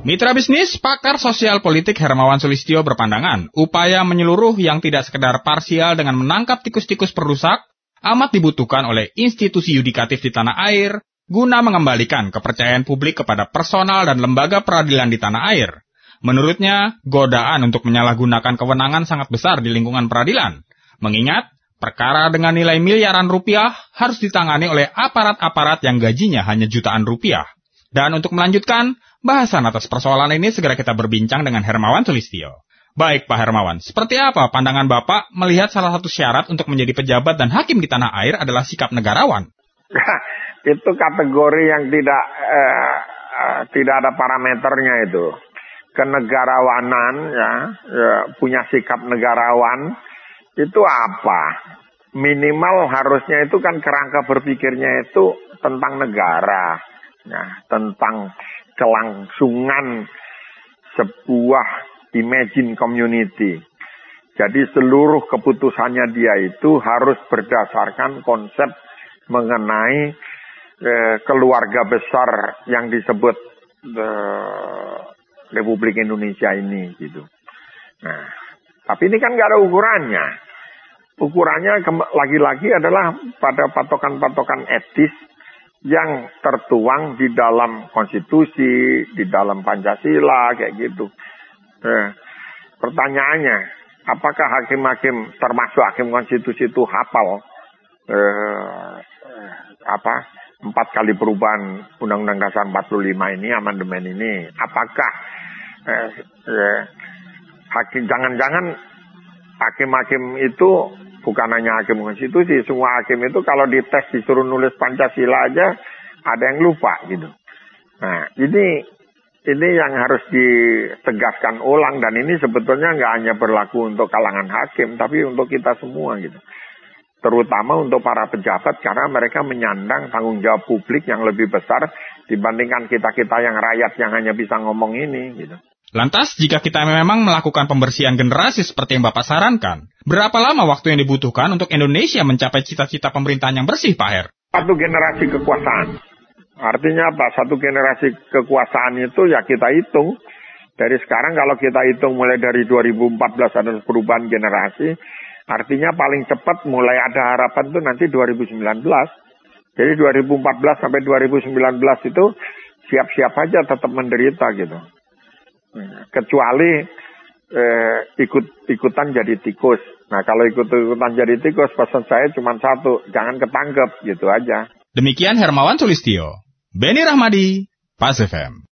Mitra bisnis, pakar sosial politik Hermawan Sulistyo berpandangan, upaya menyeluruh yang tidak sekedar parsial dengan menangkap tikus-tikus perusak amat dibutuhkan oleh institusi yudikatif di tanah air guna mengembalikan kepercayaan publik kepada personal dan lembaga peradilan di tanah air. Menurutnya, godaan untuk menyalahgunakan kewenangan sangat besar di lingkungan peradilan. Mengingat, perkara dengan nilai miliaran rupiah harus ditangani oleh aparat-aparat yang gajinya hanya jutaan rupiah. Dan untuk melanjutkan, bahasan atas persoalan ini segera kita berbincang dengan Hermawan Sulistyo. Baik Pak Hermawan, seperti apa pandangan Bapak melihat salah satu syarat untuk menjadi pejabat dan hakim di tanah air adalah sikap negarawan? itu kategori yang tidak eh, eh, tidak ada parameternya itu kenegarawanan ya, ya punya sikap negarawan itu apa? Minimal harusnya itu kan kerangka berpikirnya itu tentang negara, ya, tentang kelangsungan sebuah imagine community. Jadi seluruh keputusannya dia itu harus berdasarkan konsep mengenai eh, keluarga besar yang disebut eh, Republik Indonesia ini gitu. Nah, tapi ini kan nggak ada ukurannya. Ukurannya lagi-lagi adalah pada patokan-patokan etis yang tertuang di dalam konstitusi, di dalam Pancasila kayak gitu. Nah, pertanyaannya, apakah hakim-hakim termasuk hakim konstitusi itu hafal eh, apa empat kali perubahan Undang-Undang Dasar 45 ini amandemen ini? Apakah eh, eh, hakim jangan-jangan hakim-hakim itu bukan hanya hakim konstitusi, semua hakim itu kalau dites disuruh nulis Pancasila aja ada yang lupa gitu. Nah, ini ini yang harus ditegaskan ulang dan ini sebetulnya nggak hanya berlaku untuk kalangan hakim, tapi untuk kita semua gitu. Terutama untuk para pejabat karena mereka menyandang tanggung jawab publik yang lebih besar dibandingkan kita-kita yang rakyat yang hanya bisa ngomong ini gitu. Lantas, jika kita memang melakukan pembersihan generasi seperti yang Bapak sarankan, berapa lama waktu yang dibutuhkan untuk Indonesia mencapai cita-cita pemerintahan yang bersih, Pak Her? Satu generasi kekuasaan. Artinya apa? Satu generasi kekuasaan itu ya kita hitung. Dari sekarang kalau kita hitung mulai dari 2014 ada perubahan generasi, artinya paling cepat mulai ada harapan itu nanti 2019. Jadi 2014 sampai 2019 itu siap-siap aja tetap menderita gitu kecuali eh, ikut ikutan jadi tikus. Nah kalau ikut ikutan jadi tikus pesan saya cuma satu, jangan ketangkep gitu aja. Demikian Hermawan Sulistio, Beni Rahmadi, Pas FM.